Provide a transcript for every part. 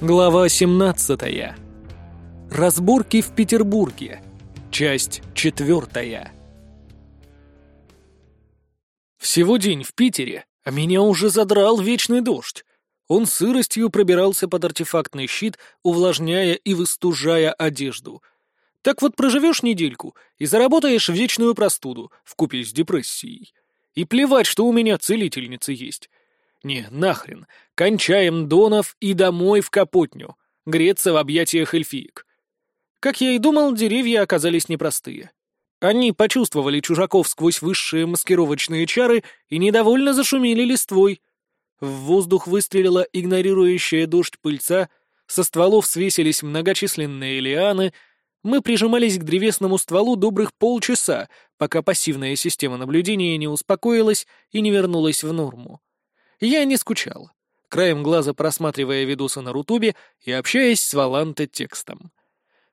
Глава 17. Разборки в Петербурге. Часть 4. Всего день в Питере, а меня уже задрал вечный дождь. Он сыростью пробирался под артефактный щит, увлажняя и выстужая одежду. Так вот проживешь недельку и заработаешь вечную простуду вкупе с депрессией. И плевать, что у меня целительница есть. Не, нахрен. Кончаем Донов и домой в Капотню. Греться в объятиях эльфиек. Как я и думал, деревья оказались непростые. Они почувствовали чужаков сквозь высшие маскировочные чары и недовольно зашумели листвой. В воздух выстрелила игнорирующая дождь пыльца, со стволов свесились многочисленные лианы, мы прижимались к древесному стволу добрых полчаса, пока пассивная система наблюдения не успокоилась и не вернулась в норму. Я не скучал, краем глаза просматривая видосы на Рутубе и общаясь с Валанте текстом.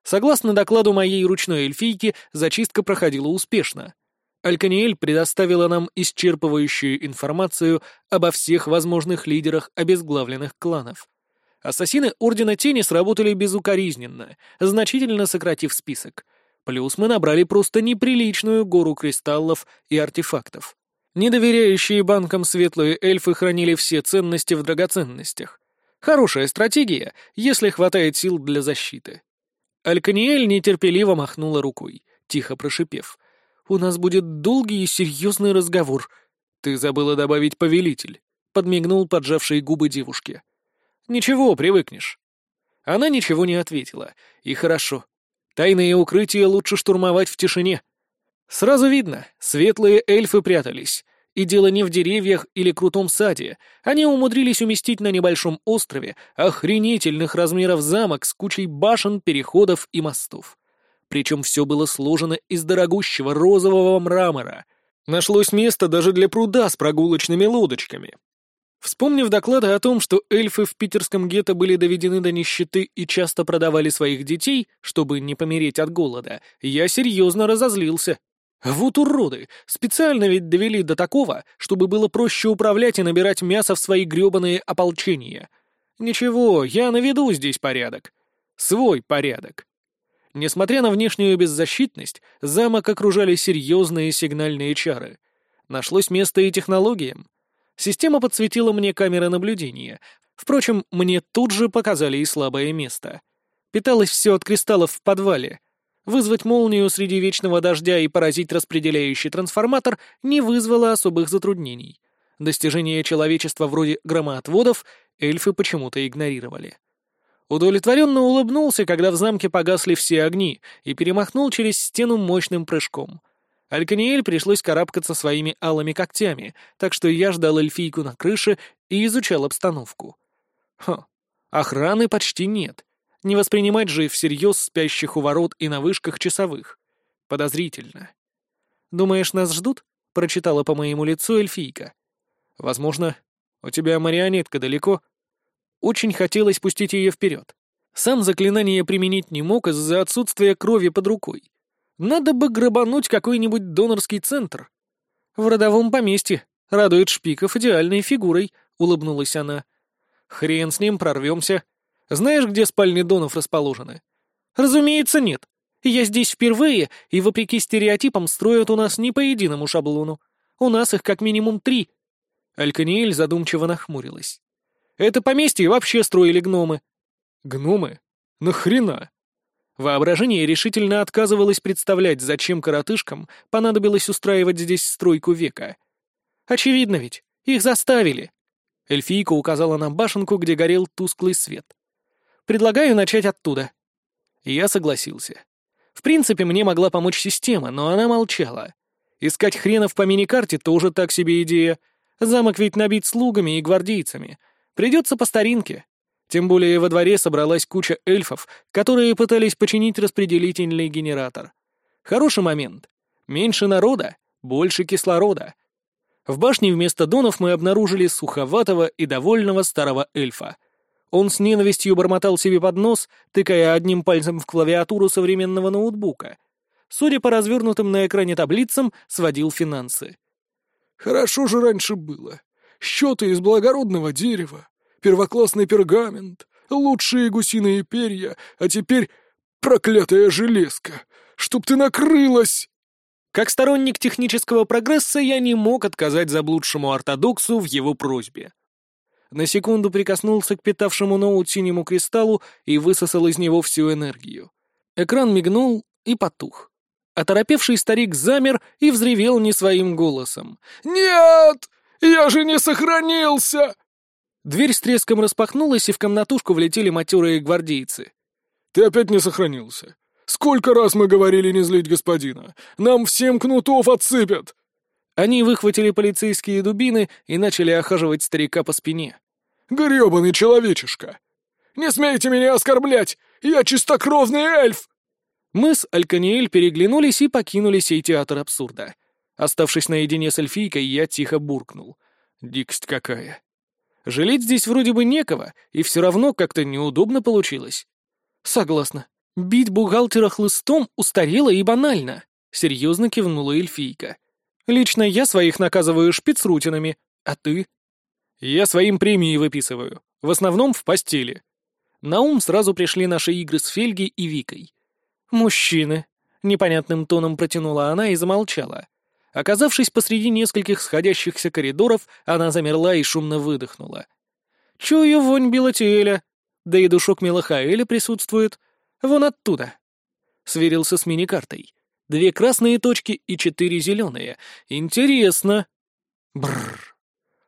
Согласно докладу моей ручной эльфийки, зачистка проходила успешно. Альканиэль предоставила нам исчерпывающую информацию обо всех возможных лидерах обезглавленных кланов. Ассасины Ордена Тени сработали безукоризненно, значительно сократив список. Плюс мы набрали просто неприличную гору кристаллов и артефактов. Недоверяющие банкам светлые эльфы хранили все ценности в драгоценностях. Хорошая стратегия, если хватает сил для защиты. Альканиэль нетерпеливо махнула рукой, тихо прошипев. «У нас будет долгий и серьезный разговор. Ты забыла добавить повелитель», — подмигнул поджавшие губы девушки. «Ничего, привыкнешь». Она ничего не ответила, и хорошо. Тайные укрытия лучше штурмовать в тишине. Сразу видно, светлые эльфы прятались. И дело не в деревьях или крутом саде. Они умудрились уместить на небольшом острове охренительных размеров замок с кучей башен, переходов и мостов. Причем все было сложено из дорогущего розового мрамора. Нашлось место даже для пруда с прогулочными лодочками. Вспомнив доклады о том, что эльфы в питерском гетто были доведены до нищеты и часто продавали своих детей, чтобы не помереть от голода, я серьезно разозлился. Вот уроды! Специально ведь довели до такого, чтобы было проще управлять и набирать мясо в свои гребаные ополчения. Ничего, я наведу здесь порядок. Свой порядок. Несмотря на внешнюю беззащитность, замок окружали серьезные сигнальные чары. Нашлось место и технологиям. Система подсветила мне камеры наблюдения. Впрочем, мне тут же показали и слабое место. Питалось все от кристаллов в подвале, Вызвать молнию среди вечного дождя и поразить распределяющий трансформатор не вызвало особых затруднений. Достижения человечества вроде громоотводов эльфы почему-то игнорировали. Удовлетворенно улыбнулся, когда в замке погасли все огни, и перемахнул через стену мощным прыжком. Альканиэль пришлось карабкаться своими алыми когтями, так что я ждал эльфийку на крыше и изучал обстановку. Хм, охраны почти нет. Не воспринимать же всерьез спящих у ворот и на вышках часовых. Подозрительно. «Думаешь, нас ждут?» — прочитала по моему лицу эльфийка. «Возможно. У тебя марионетка далеко?» Очень хотелось пустить ее вперед. Сам заклинание применить не мог из-за отсутствия крови под рукой. Надо бы грабануть какой-нибудь донорский центр. В родовом поместье. Радует Шпиков идеальной фигурой, — улыбнулась она. Хрен с ним, прорвемся. Знаешь, где спальни Донов расположены? Разумеется, нет. Я здесь впервые, и, вопреки стереотипам, строят у нас не по единому шаблону. У нас их как минимум три. Альканиэль задумчиво нахмурилась. Это поместье вообще строили гномы. Гномы? Нахрена? Воображение решительно отказывалось представлять, зачем коротышкам понадобилось устраивать здесь стройку века. Очевидно ведь, их заставили. Эльфийка указала на башенку, где горел тусклый свет. Предлагаю начать оттуда». Я согласился. В принципе, мне могла помочь система, но она молчала. Искать хренов по миникарте тоже так себе идея. Замок ведь набит слугами и гвардейцами. Придется по старинке. Тем более во дворе собралась куча эльфов, которые пытались починить распределительный генератор. Хороший момент. Меньше народа, больше кислорода. В башне вместо донов мы обнаружили суховатого и довольного старого эльфа. Он с ненавистью бормотал себе под нос, тыкая одним пальцем в клавиатуру современного ноутбука. Судя по развернутым на экране таблицам, сводил финансы. «Хорошо же раньше было. Счеты из благородного дерева, первоклассный пергамент, Лучшие гусиные перья, а теперь проклятая железка! Чтоб ты накрылась!» Как сторонник технического прогресса я не мог отказать заблудшему ортодоксу в его просьбе. На секунду прикоснулся к питавшему ноут синему кристаллу и высосал из него всю энергию. Экран мигнул и потух. Оторопевший старик замер и взревел не своим голосом. «Нет! Я же не сохранился!» Дверь с треском распахнулась, и в комнатушку влетели матерые гвардейцы. «Ты опять не сохранился. Сколько раз мы говорили не злить господина? Нам всем кнутов отсыпят!» Они выхватили полицейские дубины и начали охаживать старика по спине. «Гребаный человечишка! Не смейте меня оскорблять! Я чистокровный эльф!» Мы с Альканиэль переглянулись и покинули сей театр абсурда. Оставшись наедине с эльфийкой, я тихо буркнул. Дикость какая. Жалеть здесь вроде бы некого, и все равно как-то неудобно получилось. Согласна. Бить бухгалтера хлыстом устарело и банально, серьезно кивнула эльфийка. Лично я своих наказываю шпицрутинами, а ты? Я своим премии выписываю, в основном в постели. На ум сразу пришли наши игры с Фельги и Викой. «Мужчины», — непонятным тоном протянула она и замолчала. Оказавшись посреди нескольких сходящихся коридоров, она замерла и шумно выдохнула. «Чую вонь Белотиэля. Да и душок Мелахаэля присутствует. Вон оттуда». Сверился с мини-картой. Две красные точки и четыре зеленые. Интересно. Бррр.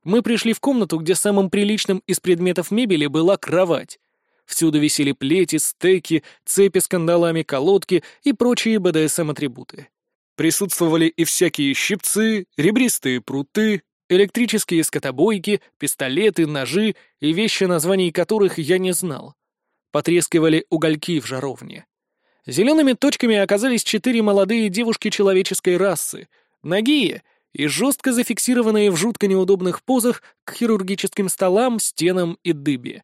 Мы пришли в комнату, где самым приличным из предметов мебели была кровать. Всюду висели плети, стеки, цепи с кандалами, колодки и прочие БДСМ-атрибуты. Присутствовали и всякие щипцы, ребристые пруты, электрические скотобойки, пистолеты, ножи и вещи, названий которых я не знал. Потрескивали угольки в жаровне. Зелеными точками оказались четыре молодые девушки человеческой расы, нагие и жестко зафиксированные в жутко неудобных позах к хирургическим столам, стенам и дыбе.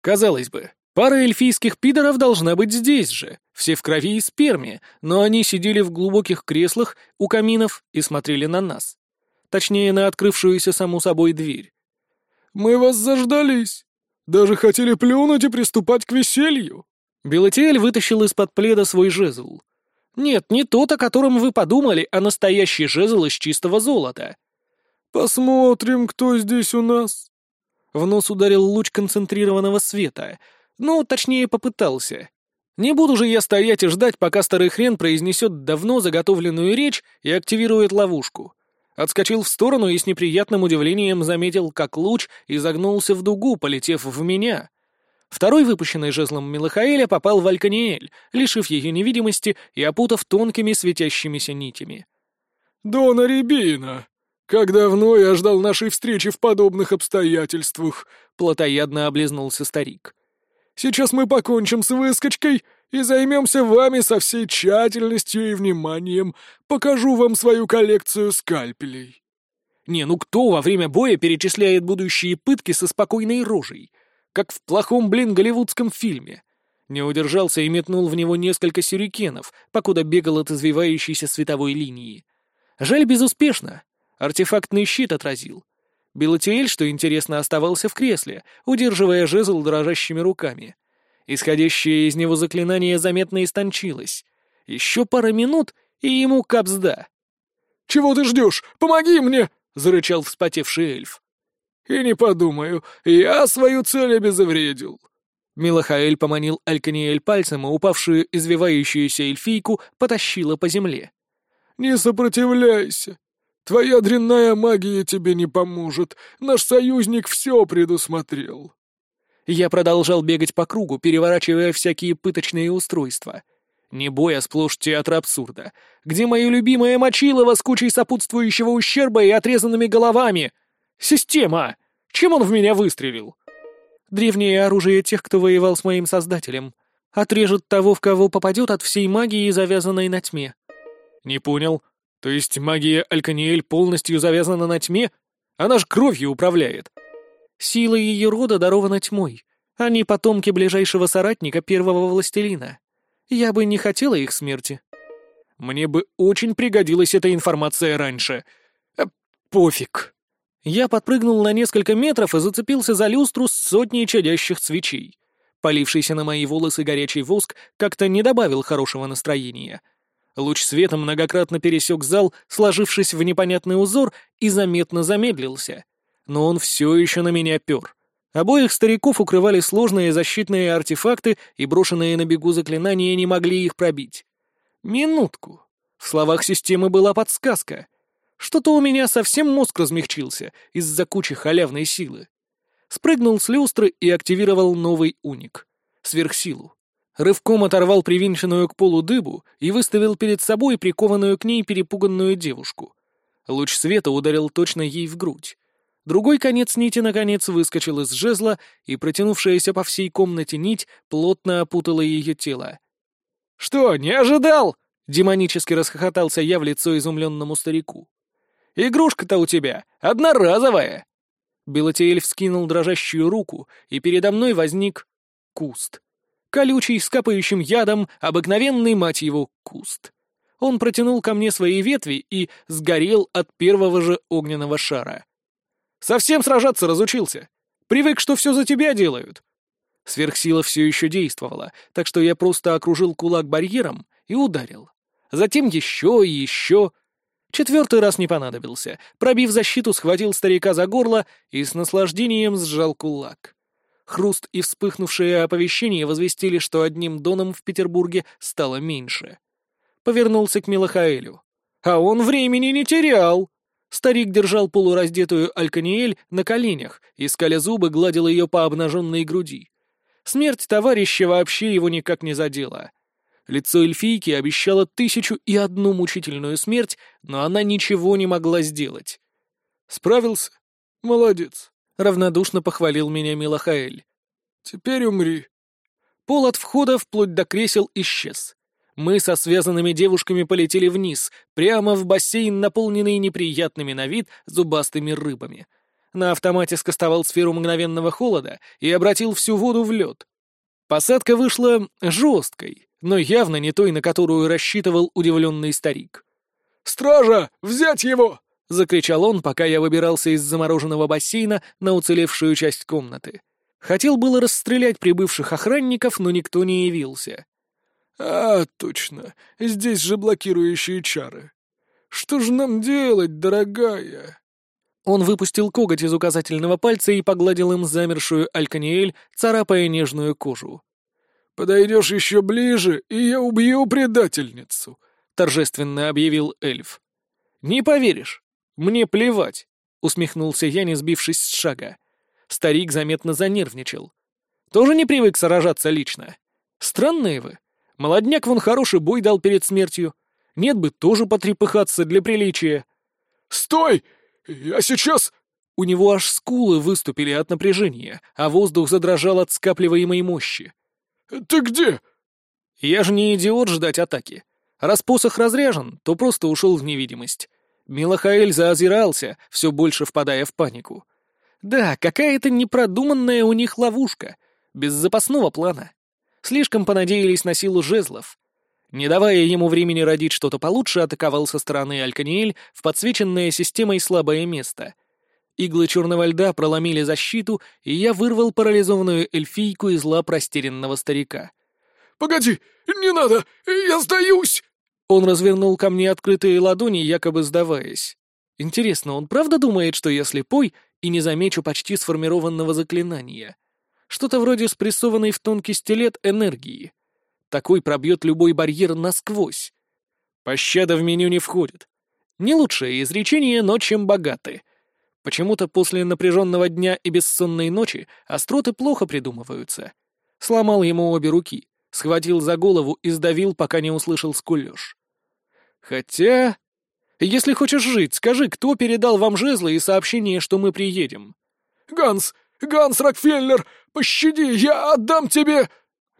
Казалось бы, пара эльфийских пидоров должна быть здесь же, все в крови и сперме, но они сидели в глубоких креслах у каминов и смотрели на нас. Точнее, на открывшуюся саму собой дверь. «Мы вас заждались. Даже хотели плюнуть и приступать к веселью», Белотиэль вытащил из-под пледа свой жезл. Нет, не тот, о котором вы подумали, а настоящий жезл из чистого золота. «Посмотрим, кто здесь у нас». В нос ударил луч концентрированного света. Ну, точнее, попытался. Не буду же я стоять и ждать, пока старый хрен произнесет давно заготовленную речь и активирует ловушку. Отскочил в сторону и с неприятным удивлением заметил, как луч изогнулся в дугу, полетев в меня. Второй, выпущенный жезлом Милахаэля, попал в Альканиэль, лишив ее невидимости и опутав тонкими светящимися нитями. «Дона Рябина! Как давно я ждал нашей встречи в подобных обстоятельствах!» — плотоядно облизнулся старик. «Сейчас мы покончим с выскочкой и займемся вами со всей тщательностью и вниманием. Покажу вам свою коллекцию скальпелей». «Не, ну кто во время боя перечисляет будущие пытки со спокойной рожей?» Как в плохом, блин, голливудском фильме. Не удержался и метнул в него несколько сюрикенов, покуда бегал от извивающейся световой линии. Жаль, безуспешно. Артефактный щит отразил. Белотиэль, что интересно, оставался в кресле, удерживая жезл дрожащими руками. Исходящее из него заклинание заметно истончилось. Еще пара минут, и ему капсда. «Чего ты ждешь? Помоги мне!» — зарычал вспотевший эльф. «И не подумаю, я свою цель обезвредил». Милахаэль поманил Альканиэль пальцем, и упавшую извивающуюся эльфийку потащила по земле. «Не сопротивляйся. Твоя дрянная магия тебе не поможет. Наш союзник все предусмотрел». Я продолжал бегать по кругу, переворачивая всякие пыточные устройства. Не бой, а сплошь театр абсурда. Где мое любимое Мочилово с кучей сопутствующего ущерба и отрезанными головами — Система! Чем он в меня выстрелил? Древнее оружие тех, кто воевал с моим создателем. Отрежет того, в кого попадет от всей магии, завязанной на тьме. Не понял. То есть магия Альканиэль полностью завязана на тьме? Она ж кровью управляет. Сила ее рода дарована тьмой. Они потомки ближайшего соратника первого властелина. Я бы не хотела их смерти. Мне бы очень пригодилась эта информация раньше. А, пофиг. Я подпрыгнул на несколько метров и зацепился за люстру с сотней чадящих свечей. Полившийся на мои волосы горячий воск как-то не добавил хорошего настроения. Луч света многократно пересек зал, сложившись в непонятный узор, и заметно замедлился. Но он все еще на меня пер. Обоих стариков укрывали сложные защитные артефакты, и брошенные на бегу заклинания не могли их пробить. Минутку. В словах системы была подсказка. Что-то у меня совсем мозг размягчился из-за кучи халявной силы. Спрыгнул с люстры и активировал новый уник. Сверхсилу. Рывком оторвал привинченную к полу дыбу и выставил перед собой прикованную к ней перепуганную девушку. Луч света ударил точно ей в грудь. Другой конец нити, наконец, выскочил из жезла, и протянувшаяся по всей комнате нить плотно опутала ее тело. «Что, не ожидал?» — демонически расхохотался я в лицо изумленному старику. «Игрушка-то у тебя одноразовая!» Белотеэль вскинул дрожащую руку, и передо мной возник куст. Колючий, с капающим ядом, обыкновенный, мать его, куст. Он протянул ко мне свои ветви и сгорел от первого же огненного шара. «Совсем сражаться разучился. Привык, что все за тебя делают. Сверхсила все еще действовала, так что я просто окружил кулак барьером и ударил. Затем еще и еще. Четвертый раз не понадобился. Пробив защиту, схватил старика за горло и с наслаждением сжал кулак. Хруст и вспыхнувшее оповещение возвестили, что одним доном в Петербурге стало меньше. Повернулся к Милахаэлю. А он времени не терял. Старик держал полураздетую Альканиэль на коленях и, скаля зубы, гладил ее по обнаженной груди. Смерть товарища вообще его никак не задела. Лицо эльфийки обещало тысячу и одну мучительную смерть, но она ничего не могла сделать. «Справился? Молодец», — равнодушно похвалил меня Милахаэль. «Теперь умри». Пол от входа вплоть до кресел исчез. Мы со связанными девушками полетели вниз, прямо в бассейн, наполненный неприятными на вид зубастыми рыбами — на автомате скостовал сферу мгновенного холода и обратил всю воду в лед. Посадка вышла жесткой, но явно не той, на которую рассчитывал удивленный старик. «Стража! Взять его!» — закричал он, пока я выбирался из замороженного бассейна на уцелевшую часть комнаты. Хотел было расстрелять прибывших охранников, но никто не явился. «А, точно. Здесь же блокирующие чары. Что же нам делать, дорогая?» Он выпустил коготь из указательного пальца и погладил им замершую Альканиэль, царапая нежную кожу. «Подойдешь еще ближе, и я убью предательницу», — торжественно объявил эльф. «Не поверишь. Мне плевать», — усмехнулся я, не сбившись с шага. Старик заметно занервничал. «Тоже не привык сражаться лично. Странные вы. Молодняк вон хороший бой дал перед смертью. Нет бы тоже потрепыхаться для приличия». «Стой! «Я сейчас...» У него аж скулы выступили от напряжения, а воздух задрожал от скапливаемой мощи. «Ты где?» «Я же не идиот ждать атаки. Раз посох разряжен, то просто ушел в невидимость». Милахаэль заозирался, все больше впадая в панику. «Да, какая-то непродуманная у них ловушка, без запасного плана. Слишком понадеялись на силу жезлов. Не давая ему времени родить что-то получше, атаковал со стороны Альканиэль в подсвеченное системой слабое место. Иглы черного льда проломили защиту, и я вырвал парализованную эльфийку из лап растерянного старика. «Погоди! Не надо! Я сдаюсь!» Он развернул ко мне открытые ладони, якобы сдаваясь. Интересно, он правда думает, что я слепой и не замечу почти сформированного заклинания? Что-то вроде спрессованной в тонкий стилет энергии. Такой пробьет любой барьер насквозь. Пощада в меню не входит. Не лучшее изречение, но чем богаты. Почему-то после напряженного дня и бессонной ночи остроты плохо придумываются. Сломал ему обе руки, схватил за голову и сдавил, пока не услышал скулёж. Хотя... Если хочешь жить, скажи, кто передал вам жезлы и сообщение, что мы приедем? «Ганс! Ганс Рокфеллер! Пощади, я отдам тебе...»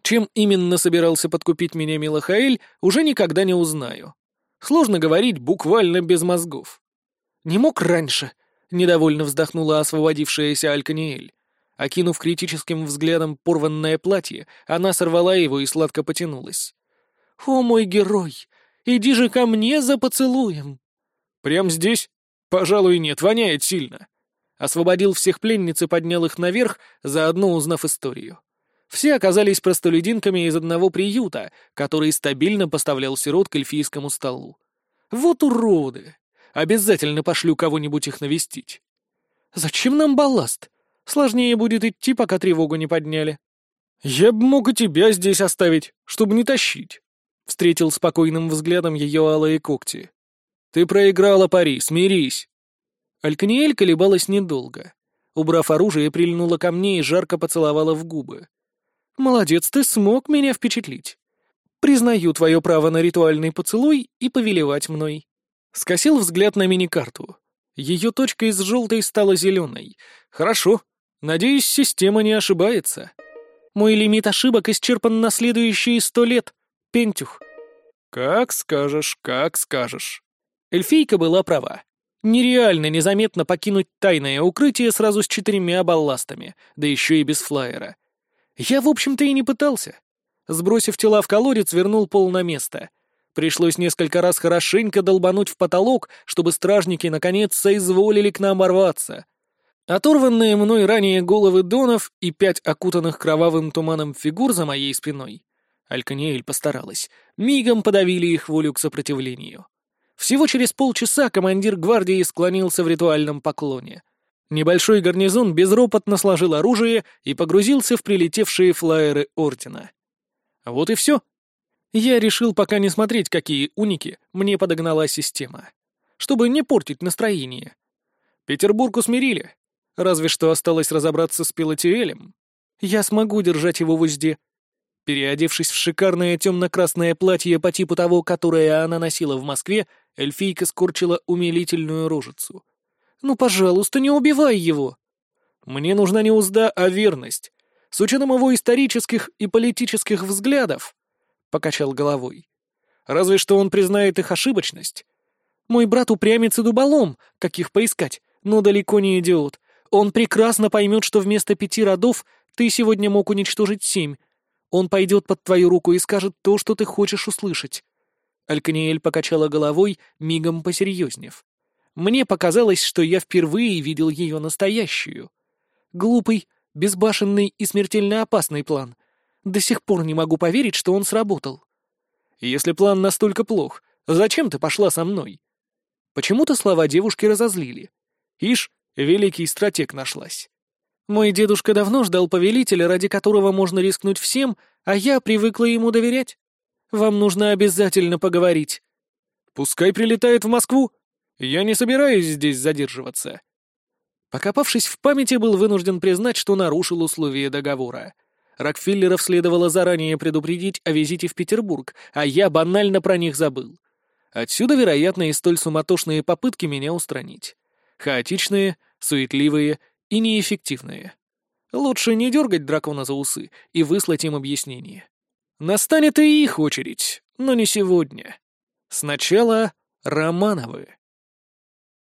Чем именно собирался подкупить меня Милахаэль, уже никогда не узнаю. Сложно говорить буквально без мозгов. «Не мог раньше», — недовольно вздохнула освободившаяся Альканиэль. Окинув критическим взглядом порванное платье, она сорвала его и сладко потянулась. «О, мой герой! Иди же ко мне за поцелуем!» «Прям здесь? Пожалуй, нет, воняет сильно». Освободил всех пленниц и поднял их наверх, заодно узнав историю. Все оказались простолюдинками из одного приюта, который стабильно поставлял сирот к эльфийскому столу. Вот уроды! Обязательно пошлю кого-нибудь их навестить. Зачем нам балласт? Сложнее будет идти, пока тревогу не подняли. Я бы мог и тебя здесь оставить, чтобы не тащить. Встретил спокойным взглядом ее алые когти. Ты проиграла пари, смирись. Альканиэль колебалась недолго. Убрав оружие, прильнула ко мне и жарко поцеловала в губы. «Молодец, ты смог меня впечатлить. Признаю твое право на ритуальный поцелуй и повелевать мной». Скосил взгляд на мини-карту. Ее точка из желтой стала зеленой. Хорошо. Надеюсь, система не ошибается. Мой лимит ошибок исчерпан на следующие сто лет. Пентюх. Как скажешь, как скажешь. Эльфийка была права. Нереально незаметно покинуть тайное укрытие сразу с четырьмя балластами, да еще и без флайера. Я, в общем-то, и не пытался. Сбросив тела в колодец, вернул пол на место. Пришлось несколько раз хорошенько долбануть в потолок, чтобы стражники наконец соизволили к нам ворваться. Оторванные мной ранее головы донов и пять окутанных кровавым туманом фигур за моей спиной, Альканиэль постаралась, мигом подавили их волю к сопротивлению. Всего через полчаса командир гвардии склонился в ритуальном поклоне. Небольшой гарнизон безропотно сложил оружие и погрузился в прилетевшие флайеры Ордена. Вот и все. Я решил пока не смотреть, какие уники мне подогнала система. Чтобы не портить настроение. Петербург усмирили. Разве что осталось разобраться с Пилотиэлем. Я смогу держать его в узде. Переодевшись в шикарное темно-красное платье по типу того, которое она носила в Москве, эльфийка скорчила умилительную рожицу. «Ну, пожалуйста, не убивай его!» «Мне нужна не узда, а верность. С учетом его исторических и политических взглядов», — покачал головой. «Разве что он признает их ошибочность. Мой брат упрямец и дуболом, каких поискать, но далеко не идиот. Он прекрасно поймет, что вместо пяти родов ты сегодня мог уничтожить семь. Он пойдет под твою руку и скажет то, что ты хочешь услышать». Альканиэль покачала головой, мигом посерьезнев. Мне показалось, что я впервые видел ее настоящую. Глупый, безбашенный и смертельно опасный план. До сих пор не могу поверить, что он сработал. Если план настолько плох, зачем ты пошла со мной? Почему-то слова девушки разозлили. Ишь, великий стратег нашлась. Мой дедушка давно ждал повелителя, ради которого можно рискнуть всем, а я привыкла ему доверять. Вам нужно обязательно поговорить. Пускай прилетает в Москву, я не собираюсь здесь задерживаться». Покопавшись в памяти, был вынужден признать, что нарушил условия договора. Рокфеллеров следовало заранее предупредить о визите в Петербург, а я банально про них забыл. Отсюда, вероятно, и столь суматошные попытки меня устранить. Хаотичные, суетливые и неэффективные. Лучше не дергать дракона за усы и выслать им объяснение. Настанет и их очередь, но не сегодня. Сначала Романовы.